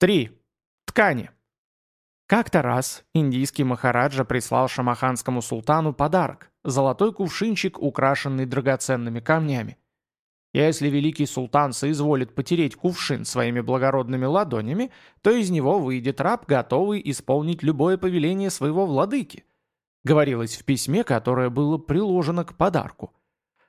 3. Ткани. Как-то раз индийский махараджа прислал шамаханскому султану подарок – золотой кувшинчик, украшенный драгоценными камнями. Если великий султан соизволит потереть кувшин своими благородными ладонями, то из него выйдет раб, готовый исполнить любое повеление своего владыки. Говорилось в письме, которое было приложено к подарку.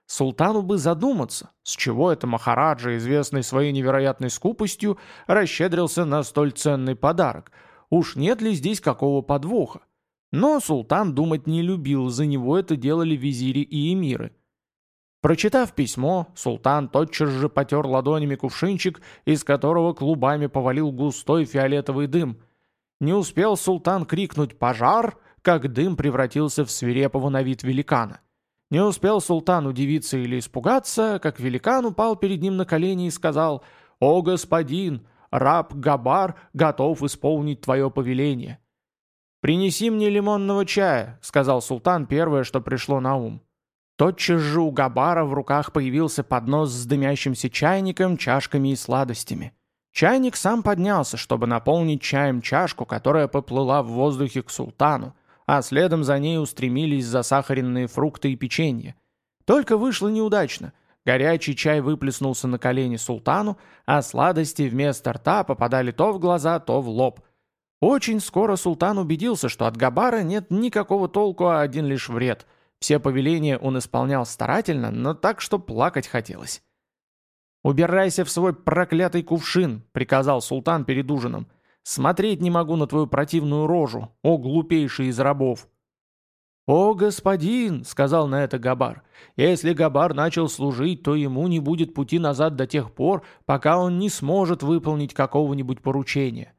Султану бы задуматься, с чего это Махараджа, известный своей невероятной скупостью, расщедрился на столь ценный подарок. Уж нет ли здесь какого подвоха? Но султан думать не любил, за него это делали визири и эмиры. Прочитав письмо, султан тотчас же потер ладонями кувшинчик, из которого клубами повалил густой фиолетовый дым. Не успел султан крикнуть «пожар», как дым превратился в свирепого на вид великана. Не успел султан удивиться или испугаться, как великан упал перед ним на колени и сказал «О, господин, раб Габар готов исполнить твое повеление». «Принеси мне лимонного чая», — сказал султан первое, что пришло на ум. Тотчас же у Габара в руках появился поднос с дымящимся чайником, чашками и сладостями. Чайник сам поднялся, чтобы наполнить чаем чашку, которая поплыла в воздухе к султану, а следом за ней устремились засахаренные фрукты и печенье. Только вышло неудачно. Горячий чай выплеснулся на колени султану, а сладости вместо рта попадали то в глаза, то в лоб. Очень скоро султан убедился, что от Габара нет никакого толку, а один лишь вред. Все повеления он исполнял старательно, но так, что плакать хотелось. «Убирайся в свой проклятый кувшин», — приказал султан перед ужином. Смотреть не могу на твою противную рожу, о глупейший из рабов!» «О, господин!» — сказал на это Габар. «Если Габар начал служить, то ему не будет пути назад до тех пор, пока он не сможет выполнить какого-нибудь поручения».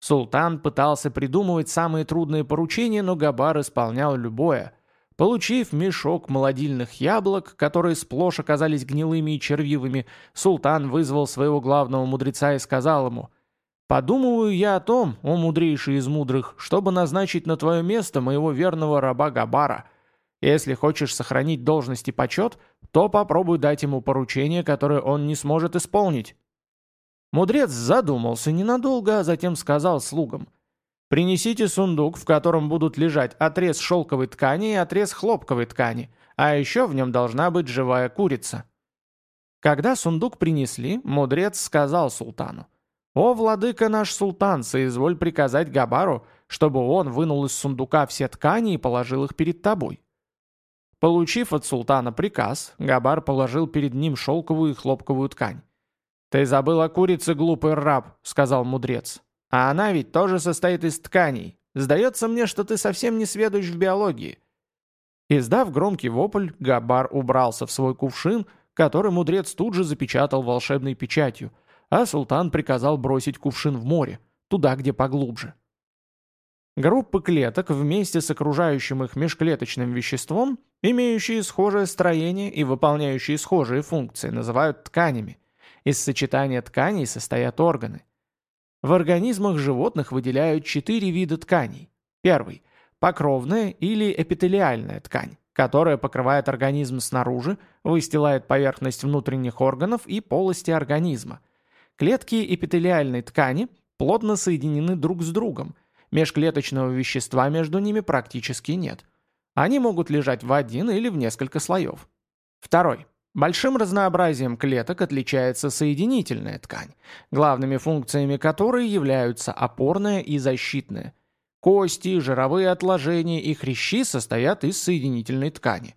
Султан пытался придумывать самые трудные поручения, но Габар исполнял любое. Получив мешок молодильных яблок, которые сплошь оказались гнилыми и червивыми, султан вызвал своего главного мудреца и сказал ему – Подумываю я о том, о мудрейший из мудрых, чтобы назначить на твое место моего верного раба Габара. Если хочешь сохранить должность и почет, то попробуй дать ему поручение, которое он не сможет исполнить». Мудрец задумался ненадолго, а затем сказал слугам, «Принесите сундук, в котором будут лежать отрез шелковой ткани и отрез хлопковой ткани, а еще в нем должна быть живая курица». Когда сундук принесли, мудрец сказал султану, «О, владыка наш султан, соизволь приказать Габару, чтобы он вынул из сундука все ткани и положил их перед тобой». Получив от султана приказ, Габар положил перед ним шелковую и хлопковую ткань. «Ты забыл о курице, глупый раб», — сказал мудрец. «А она ведь тоже состоит из тканей. Сдается мне, что ты совсем не сведущ в биологии». Издав громкий вопль, Габар убрался в свой кувшин, который мудрец тут же запечатал волшебной печатью — а султан приказал бросить кувшин в море, туда, где поглубже. Группы клеток вместе с окружающим их межклеточным веществом, имеющие схожее строение и выполняющие схожие функции, называют тканями. Из сочетания тканей состоят органы. В организмах животных выделяют четыре вида тканей. Первый – покровная или эпителиальная ткань, которая покрывает организм снаружи, выстилает поверхность внутренних органов и полости организма, Клетки эпителиальной ткани плотно соединены друг с другом, межклеточного вещества между ними практически нет. Они могут лежать в один или в несколько слоев. Второй. Большим разнообразием клеток отличается соединительная ткань, главными функциями которой являются опорная и защитная. Кости, жировые отложения и хрящи состоят из соединительной ткани.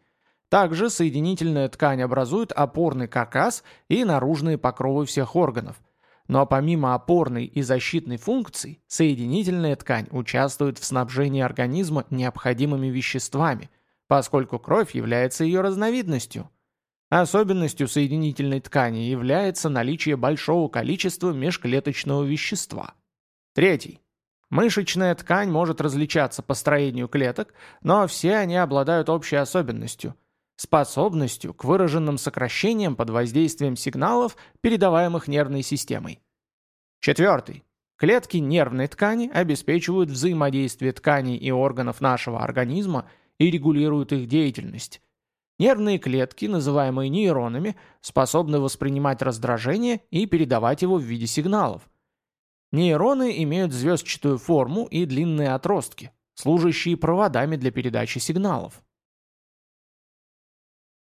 Также соединительная ткань образует опорный каркас и наружные покровы всех органов – но помимо опорной и защитной функций, соединительная ткань участвует в снабжении организма необходимыми веществами, поскольку кровь является ее разновидностью. Особенностью соединительной ткани является наличие большого количества межклеточного вещества. Третий. Мышечная ткань может различаться по строению клеток, но все они обладают общей особенностью – способностью к выраженным сокращениям под воздействием сигналов, передаваемых нервной системой. Четвертый. Клетки нервной ткани обеспечивают взаимодействие тканей и органов нашего организма и регулируют их деятельность. Нервные клетки, называемые нейронами, способны воспринимать раздражение и передавать его в виде сигналов. Нейроны имеют звездчатую форму и длинные отростки, служащие проводами для передачи сигналов.